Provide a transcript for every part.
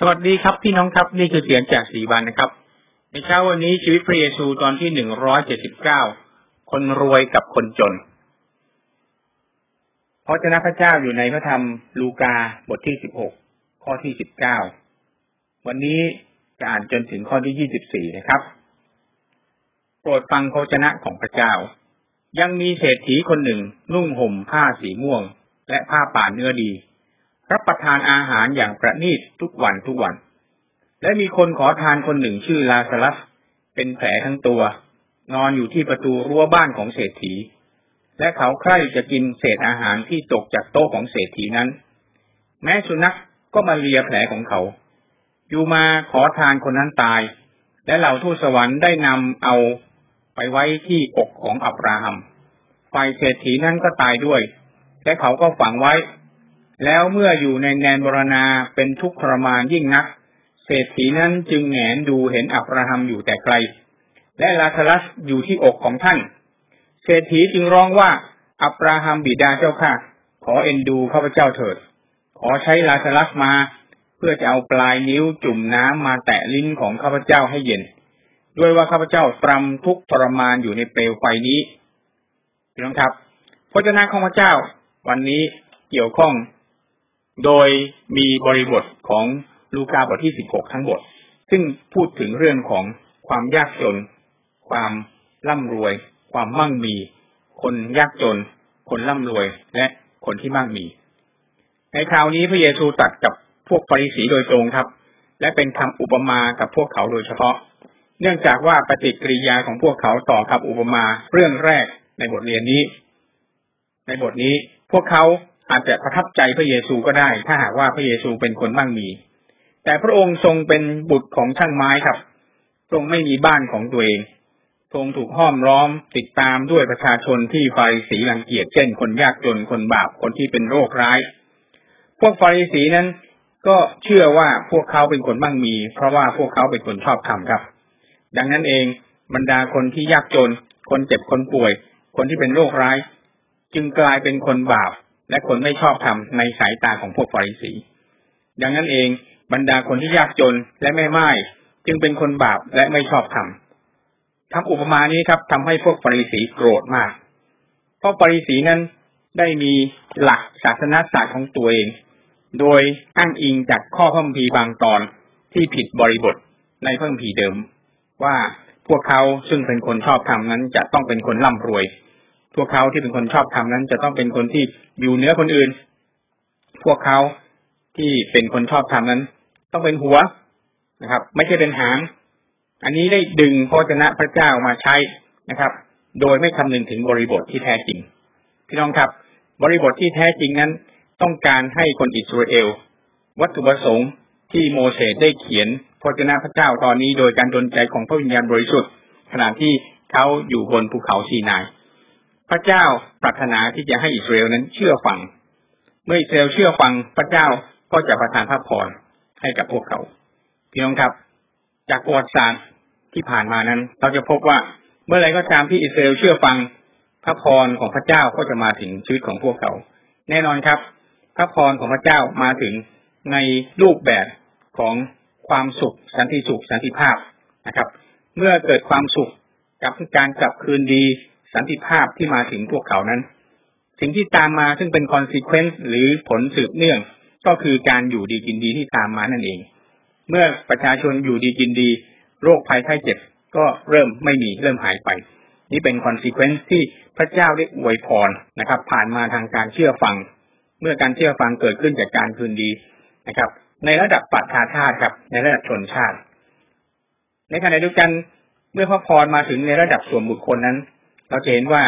สวัสดีครับพี่น้องครับนี่คือเสียงจากสีบันนะครับ ในเช้าวันนี้ชีวิตพระเยซูตอนที่หนึ่งร้อยเจ็ดสิบเก้าคนรวยกับคนจนพระเจ้าพระเจ้าอยู่ในพระธรรมลูกาบทที่สิบหกข้อที่สิบเก้าวันนี้จะอ่านจนถึงข้อที่ยี่สิบสี่นะครับ โปรดฟังโคจนะของพระเจ้า ยังมีเศรษฐีคนหนึ่งนุ่งห่มผ้าสีม่วง และผ้าป่านเนื้อดี รับประทานอาหารอย่างประณีตทุกวันทุกวัน และมีคนขอทานคนหนึ่งชื่อลาซาลัส เป็นแผลทั้งตัว นอนอยู่ที่ประตูรั้วบ้านของเศรษฐี และเขาใคร่จะกินเศษอาหารที่ตกจากโต๊ะของเศรษฐีนั้น แม้สุนัขก็มาเลียแผลของเขา อยู่มาขอทานคนนั้นตาย และเหล่าทูตสวรรค์ได้นำเอาไปไว้ที่อกของอับราฮัมฝ่ายเศรษฐีนั้นก็ตายด้วย และเขาก็ฝังไว้ แล้วเมื่ออยู่ในแดนบรณาเป็นทุกข์ทรมานยิ่งนัก เศรษฐีนั้นจึงแงนดูเห็นอับราฮัมอยู่แต่ไกล และลาซาลัสอยู่ที่อกของท่าน เศรษฐีจึงร้องว่าอับราฮัมบิดาเจ้าค่ะ ขอเอ็นดูข้าพเจ้าเถิด ขอใช้ลาซาลัสมา เพื่อจะเอาปลายนิ้วจุ่มน้ำมาแตะลิ้นของข้าพเจ้าให้เย็น ด้วยว่าข้าพเจ้าตรำทุกทรมานอยู่ในเปลวไฟนี้พี่น้องครับพระเจ้าของพระเจ้า วันนี้เกี่ยวข้อง โดยมีบริบทของลูกาบทที่สิบหกทั้งบท ซึ่งพูดถึงเรื่องของความยากจน ความร่ำรวย ความมั่งมี คนยากจน คนร่ำรวย และคนที่มั่งมี ในคราวนี้พระเยซูตัดกับพวกฟาริสีโดยตรงครับ และเป็นคำอุปมากับพวกเขาโดยเฉพาะ เนื่องจากว่าปฏิกิริยาของพวกเขาต่อคำอุปมาเรื่องแรกในบทเรียนนี้ ในบทนี้พวกเขา อาจจะประทับใจพระเยซูก็ได้ ถ้าหากว่าพระเยซูเป็นคนมั่งมี แต่พระองค์ทรงเป็นบุตรของช่างไม้ครับทรงไม่มีบ้านของตัวเองทรงถูกห้อมล้อมติดตามด้วยประชาชนที่ฟาริสีรังเกียจเช่น คนยากจนคนบาปคนที่เป็นโรคร้าย พวกฟาริสีนั้นก็เชื่อว่าพวกเขาเป็นคนมั่งมี เพราะว่าพวกเขาเป็นคนชอบธรรมครับ ดังนั้นเองบรรดาคนที่ยากจน คนเจ็บคนป่วย คนที่เป็นโรคร้าย จึงกลายเป็นคนบาป และคนไม่ชอบธรรมในสายตาของพวกฟาริสี ดังนั้นเองบรรดาคนที่ยากจนและไม่ไม้จึงเป็นคนบาปและไม่ชอบธรรมทำอุปมานี้ครับทำให้พวกฟาริสีโกรธมาก เพราะฟาริสีนั้นได้มีหลักศาสนาศาสตร์ของตัวเอง โดยอ้างอิงจากข้อพระคัมภีร์บางตอนที่ผิดบริบทในพระคัมภีร์เดิม ว่าพวกเขาซึ่งเป็นคนชอบธรรมนั้นจะต้องเป็นคนร่ำรวย พวกเขาที่เป็นคนชอบทำนั้น จะต้องเป็นคนที่อยู่เหนือคนอื่น พวกเขาที่เป็นคนชอบทำนั้น ต้องเป็นหัวนะครับ ไม่ใช่เป็นหาง อันนี้ได้ดึงพระเจ้าพระเจ้ามาใช้นะครับ โดยไม่คำนึงถึงบริบทที่แท้จริงพี่น้องครับ บริบทที่แท้จริงนั้น ต้องการให้คนอิสราเอล วัตถุประสงค์ที่โมเสสได้เขียนพระเจ้าพระเจ้าตอนนี้ โดยการดลใจของพระวิญญาณบริสุทธิ์ขณะที่เขาอยู่บนภูเขาชีนาย พระเจ้าปรารถนาที่จะให้อิสราเอลนั้นเชื่อฟัง เมื่ออิสราเอลเชื่อฟังพระเจ้าก็จะประทานพระพรให้กับพวกเขาพี่น้องครับ จากประวัติศาสตร์ที่ผ่านมานั้น เราจะพบว่าเมื่อไรก็ตามที่อิสราเอลเชื่อฟัง พระพรของพระเจ้าก็จะมาถึงชีวิตของพวกเขา แน่นอนครับ พระพรของพระเจ้ามาถึงในรูปแบบของความสุขสันติสุขสันติภาพนะครับ เมื่อเกิดความสุขกับการกลับคืนดี สันติภาพที่มาถึงพวกเขานั้น สิ่งที่ตามมาซึ่งเป็น consequence หรือผลสืบเนื่อง ก็คือการอยู่ดีกินดีที่ตามมานั่นเอง เมื่อประชาชนอยู่ดีกินดี โรคภัยไข้เจ็บก็เริ่มไม่มีเริ่มหายไป นี่เป็น consequence ที่พระเจ้าได้อวยพรนะครับ ผ่านมาทางการเชื่อฟัง เมื่อการเชื่อฟังเกิดขึ้นจากการคืนดีนะครับ ในระดับปัจชาชาติครับ ในระดับชนชาติ ในขณะเดียวกันเมื่อพระพรมาถึงในระดับส่วนบุคคลนั้น เราจะเห็นว่า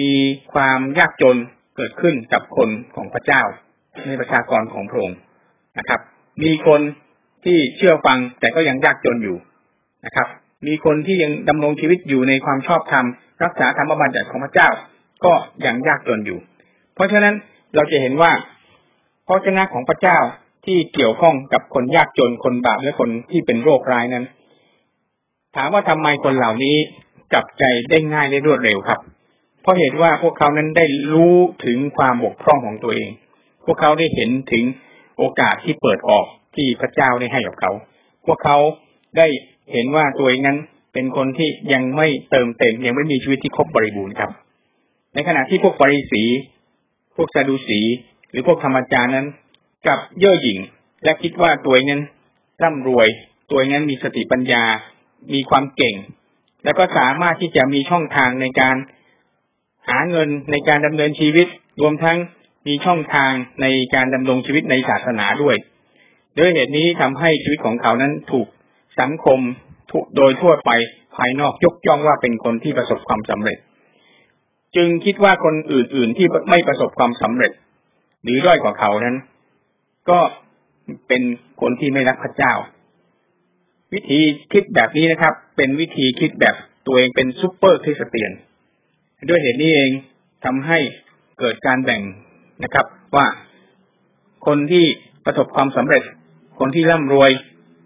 มีความยากจนเกิดขึ้นกับคนของพระเจ้า ในประชากรของพระองค์นะครับ มีคนที่เชื่อฟังแต่ก็ยังยากจนอยู่นะครับ มีคนที่ยังดำรงชีวิตอยู่ในความชอบธรรมรักษาธรรมบัญญัติของพระเจ้า ก็ยังยากจนอยู่ เพราะฉะนั้นเราจะเห็นว่าพระเจ้าของพระเจ้าที่เกี่ยวข้องกับคนยากจนคนบาปและคนที่เป็นโรคร้ายนั้น ถามว่าทำไมคนเหล่านี้ จับใจได้ง่ายได้รวดเร็วครับ เพราะเหตุว่าพวกเขานั้นได้รู้ถึงความบกพร่องของตัวเอง พวกเขาได้เห็นถึงโอกาสที่เปิดออกที่พระเจ้าได้ให้กับเขา พวกเขาได้เห็นว่าตัวเองนั้นเป็นคนที่ยังไม่เติมเต็มยังไม่มีชีวิตที่ครบบริบูรณ์ครับ ในขณะที่พวกปริสี พวกซาดูสี หรือพวกธรรมจารนั้นกับเย่อหยิ่ง และคิดว่าตัวเองนั้นร่ำรวย ตัวเองนั้นมีสติปัญญา มีความเก่ง แล้วก็สามารถที่จะมีช่องทางในการหาเงินในการดำเนินชีวิต รวมทั้งมีช่องทางในการดำรงชีวิตในศาสนาด้วยด้วยเหตุนี้ทำให้ชีวิตของเขานั้นถูกสังคมโดยทั่วไปภายนอกยกย่องว่าเป็นคนที่ประสบความสำเร็จ จึงคิดว่าคนอื่น ๆที่ไม่ประสบความสำเร็จ หรือด้อยกว่าเขานั้น ก็เป็นคนที่ไม่รักพระเจ้า วิธีคิดแบบนี้นะครับ เป็นวิธีคิดแบบตัวเองเป็นซูเปอร์คริสเตียน ด้วยเหตุนี้เองทำให้เกิดการแบ่งนะครับ ว่าคนที่ประสบความสำเร็จ คนที่ร่ำรวย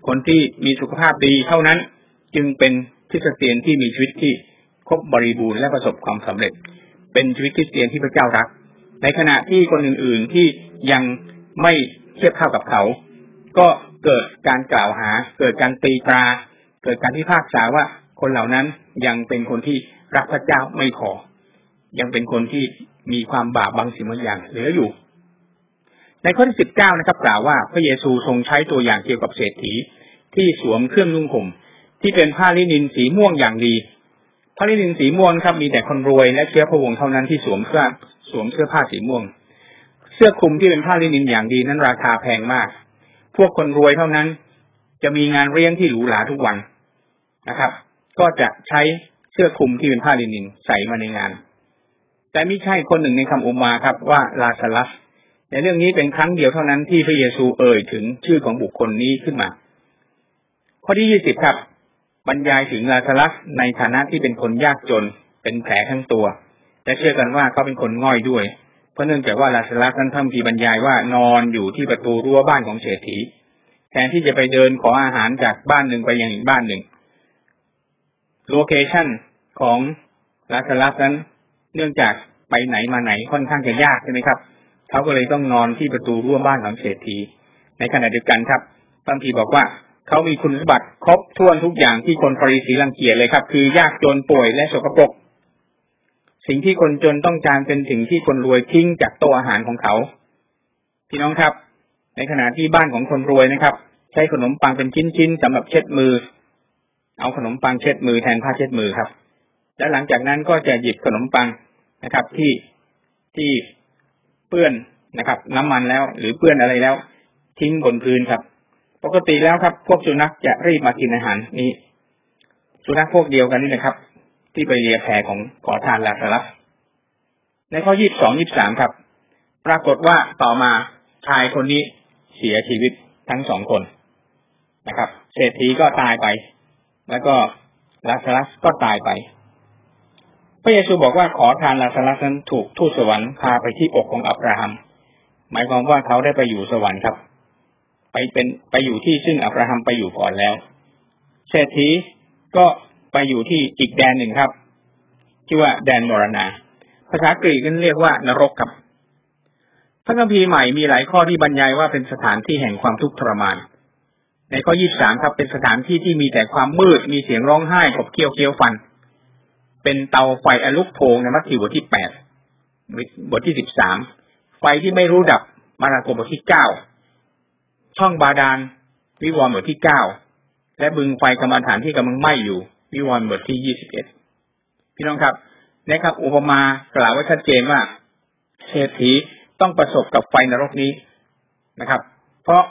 คนที่มีสุขภาพดีเท่านั้น จึงเป็นคริสเตียนที่มีชีวิตที่ครบบริบูรณ์และประสบความสำเร็จ เป็นชีวิตคริสเตียนที่พระเจ้ารัก ในขณะที่คนอื่น ๆที่ยังไม่เทียบเท่ากับเขา ก็เกิดการกล่าวหา เกิดการตีตรา เกิดการพิพากษาว่าคนเหล่านั้นยังเป็นคนที่รักพระเจ้าไม่พอยังเป็นคนที่มีความบาปบางสิ่งบางอย่างเหลืออยู่ ในข้อที่สิบเก้านะครับ กล่าวว่าพระเยซูทรงใช้ตัวอย่างเกี่ยวกับเศรษฐีที่สวมเครื่องนุ่งห่มที่เป็นผ้าลินินสีม่วงอย่างดีผ้าลินินสีม่วงครับมีแต่คนรวยและเชื้อพระวงศ์เท่านั้นที่สวมเสื้อสวมเสื้อผ้าสีม่วง เสื้อคลุมที่เป็นผ้าลินินอย่างดีนั้นราคาแพงมาก พวกคนรวยเท่านั้น จะมีงานเลี้ยงที่หรูหราทุกวันนะครับ ก็จะใช้เสื้อคลุมที่เป็นผ้าลินินใส่มาในงาน แต่ไม่ใช่คนหนึ่งในคำอุมาครับว่าลาซาลัสในเรื่องนี้เป็นครั้งเดียวเท่านั้นที่พระเยซูเอ่ยถึงชื่อของบุคคลนี้ขึ้นมา ข้อที่ยี่สิบครับ บรรยายถึงลาซาลัสในฐานะที่เป็นคนยากจน เป็นแผลทั้งตัว และเชื่อกันว่าเขาเป็นคนง่อยด้วย เพราะเนื่องจากว่าลาซาลัสนั้นท่านทีบรรยายว่านอนอยู่ที่ประตูรั้วบ้านของเศรษฐี แทนที่จะไปเดินขออาหารจากบ้านหนึ่งไปยังอีกบ้านหนึ่งโลเคชันของลาซาลัสนั้น เนื่องจากไปไหนมาไหนค่อนข้างจะยากใช่ไหมครับ เขาก็เลยต้องนอนที่ประตูรั้วบ้านของเศรษฐี ในขณะเดียวกันครับบางทีบอกว่าเขามีคุณสมบัติครบถ้วนทุกอย่างที่คนฟริสีรังเกียจเลยครับ คือยากจนป่วยและสกปรก สิ่งที่คนจนต้องการเป็นสิ่งที่คนรวยทิ้งจากโต๊ะอาหารของเขา พี่น้องครับ ในขณะที่บ้านของคนรวยนะครับ ใช้ขนมปังเป็นชิ้นๆสำหรับเช็ดมือ เอาขนมปังเช็ดมือแทนผ้าเช็ดมือครับ และหลังจากนั้นก็จะหยิบขนมปังนะครับ ที่ที่เปื้อนนะครับ น้ำมันแล้ว หรือเปื้อนอะไรแล้ว ทิ้งบนพื้นครับ ปกติแล้วครับ พวกสุนัขจะรีบมากินอาหารนี้สุนัขพวกเดียวกันนี่นะครับ ที่ไปเลียแผลของขอทานลาสลัสในข้อยี่สองยี่สามครับ ปรากฏว่าต่อมาชายคนนี้ เสียชีวิตทั้งสองคนนะครับ เศรษฐีก็ตายไป แล้วก็ลาสลัสก็ตายไป พระเยซูบอกว่าขอทานลาสลัสนั้นถูกทูตสวรรค์พาไปที่อกของอับราฮัม หมายความว่าเขาได้ไปอยู่สวรรค์ครับ ไปเป็นไปอยู่ที่ซึ่งอับราฮัมไปอยู่ก่อนแล้ว เศรษฐีก็ไปอยู่ที่อีกแดนหนึ่งครับ ชื่อว่าแดนมรณา ภาษากรีกก็เรียกว่านรกครับ พระคัมภีร์ใหม่มีหลายข้อที่บรรยายว่าเป็นสถานที่แห่งความทุกข์ทรมาน ในข้อยี่สามครับเป็นสถานที่ที่มีแต่ความมืด มีเสียงร้องไห้ขบเคี้ยวเคี้ยวฟัน เป็นเตาไฟอลุกโพงในมัทธิวบทที่แปดบทที่สิบสามไฟที่ไม่รู้ดับมาระโกบทที่เก้าช่องบาดาลวิวรณ์บทที่เก้าและบึงไฟกรรมฐานที่กำลังไหม้อยู่วิวรณ์บทที่ยี่สิบเอ็ดพี่น้องครับนะครับ อุปมากล่าวไว้ชัดเจนว่าเศรษฐี ต้องประสบกับไฟนรกนี้นะครับ เพราะ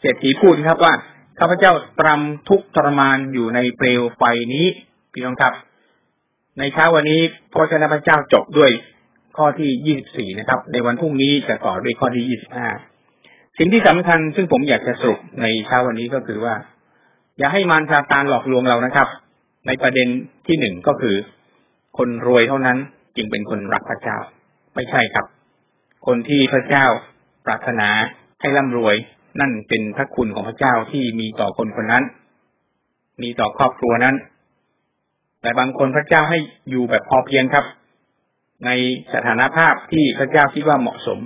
เศรษฐีพูดครับว่าข้าพเจ้าตรำทุกทรมานอยู่ในเปลวไฟนี้พี่น้องครับ ในเช้าวันนี้พระเจ้าพระเจ้าจบด้วยข้อที่ยี่สิบสี่นะครับ ในวันพรุ่งนี้จะต่อด้วยข้อที่ยี่สิบห้าสิ่งที่สำคัญซึ่งผมอยากจะสรุปในเช้าวันนี้ก็คือว่า อย่าให้มารซาตานหลอกลวงเรานะครับ ในประเด็นที่หนึ่งก็คือ คนรวยเท่านั้นจึงเป็นคนรักพระเจ้า ไม่ใช่ครับ คนที่พระเจ้าปรารถนาให้ร่ำรวย นั่นเป็นพระคุณของพระเจ้าที่มีต่อคนคนนั้น มีต่อครอบครัวนั้น แต่บางคนพระเจ้าให้อยู่แบบพอเพียงครับ ในสถานภาพที่พระเจ้าคิดว่าเหมาะสม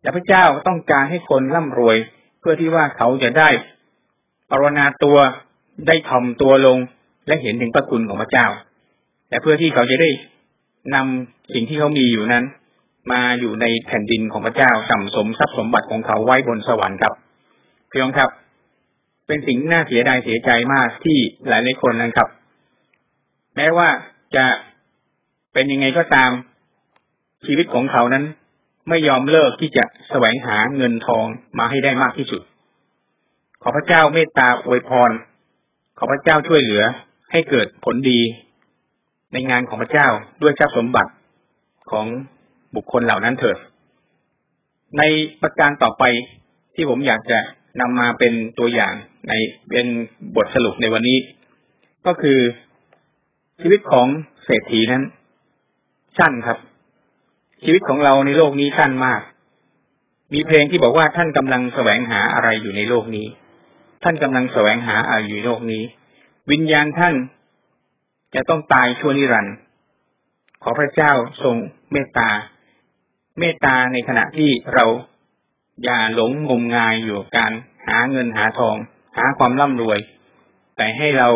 แต่พระเจ้าต้องการให้คนร่ำรวย เพื่อที่ว่าเขาจะได้ปรนนาตัวได้ทอมตัวลงและเห็นถึงพระคุณของพระเจ้า แต่เพื่อที่เขาจะได้นำสิ่งที่เขามีอยู่นั้น มาอยู่ในแผ่นดินของพระเจ้าสัมสมทรัพย์สมบัติของเขาไว้บนสวรรค์ครับพี่น้องครับ เป็นสิ่งน่าเสียดายเสียใจมากที่หลายหลายคนนะครับ แม้ว่าจะเป็นยังไงก็ตามชีวิตของเขานั้น ไม่ยอมเลิกที่จะแสวงหาเงินทองมาให้ได้มากที่สุด ขอพระเจ้าเมตตาอวยพร ขอพระเจ้าช่วยเหลือให้เกิดผลดีในงานของพระเจ้าด้วยทรัพย์สมบัติของ บุคคลเหล่านั้นเถิด ในประการต่อไปที่ผมอยากจะนำมาเป็นตัวอย่างในเป็นบทสรุปในวันนี้ ก็คือชีวิตของเศรษฐีนั้น สั้นครับ ชีวิตของเราในโลกนี้สั้นมาก มีเพลงที่บอกว่าท่านกำลังแสวงหาอะไรอยู่ในโลกนี้ ท่านกำลังแสวงหาอะไรอยู่ในโลกนี้ วิญญาณท่านจะต้องตายชั่วนิรันดร์ขอพระเจ้าทรงเมตตา เมตตาในขณะที่เราอย่าหลงงมงายอยู่การหาเงินหาทอง หาความร่ำรวย แต่ให้เรา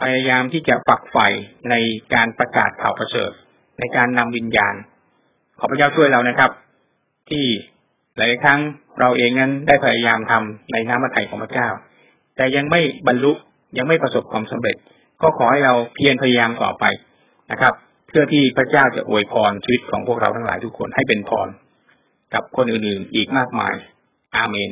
พยายามที่จะฝักใฝ่ในการประกาศข่าวประเสริฐในการนำวิญญาณ ขอพระเจ้าช่วยเรานะครับ ที่หลายครั้งเราเองนั้นได้พยายามทำในน้ำพระทัยของพระเจ้า แต่ยังไม่บรรลุยังไม่ประสบความสำเร็จ ก็ขอให้เราเพียรพยายามต่อไปนะครับ เพื่อที่พระเจ้าจะอวยพรชีวิตของพวกเราทั้งหลายทุกคนให้เป็นพรกับคนอื่นๆอีกมากมาย อาเมน